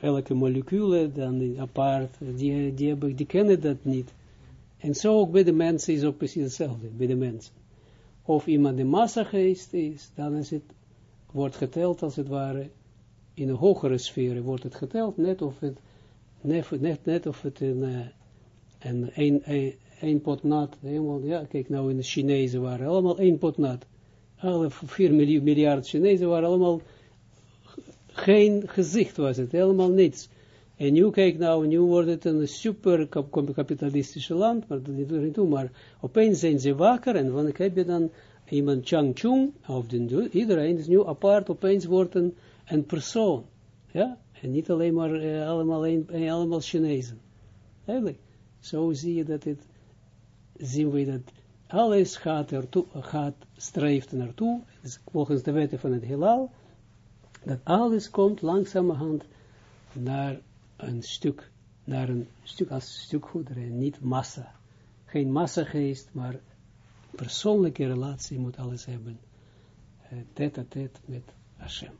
elke molecule dan apart, die, die, hebben, die kennen dat niet. En zo ook bij de mensen is ook precies hetzelfde, bij de mensen. Of iemand de massageest is, dan is het, wordt geteld als het ware, in een hogere sfeer wordt het geteld, net of het, net, net, of het een, uh, een, een, een, pot nat, helemaal, ja, kijk nou in de Chinezen waren allemaal één pot nat. Alle vier miljard Chinezen waren allemaal geen gezicht was het, helemaal niets. En nu kijk nou, nu wordt het een super kapitalistische land, maar dat is niet toe, maar opeens zijn ze wakker en dan heb je dan iemand Chang Chung, of de, iedereen is nu apart, opeens wordt een, een persoon, ja, en niet alleen maar uh, allemaal, een, uh, allemaal Chinezen. Eigenlijk, zo zie je dat het, zien we dat alles gaat, ertoe, gaat streeft naartoe, dus volgens de wetten van het heelal, dat alles komt langzamerhand naar een stuk, naar een stuk als stuk goederen, niet massa. Geen massageest, maar persoonlijke relatie moet alles hebben. Tête à tête met Hashem.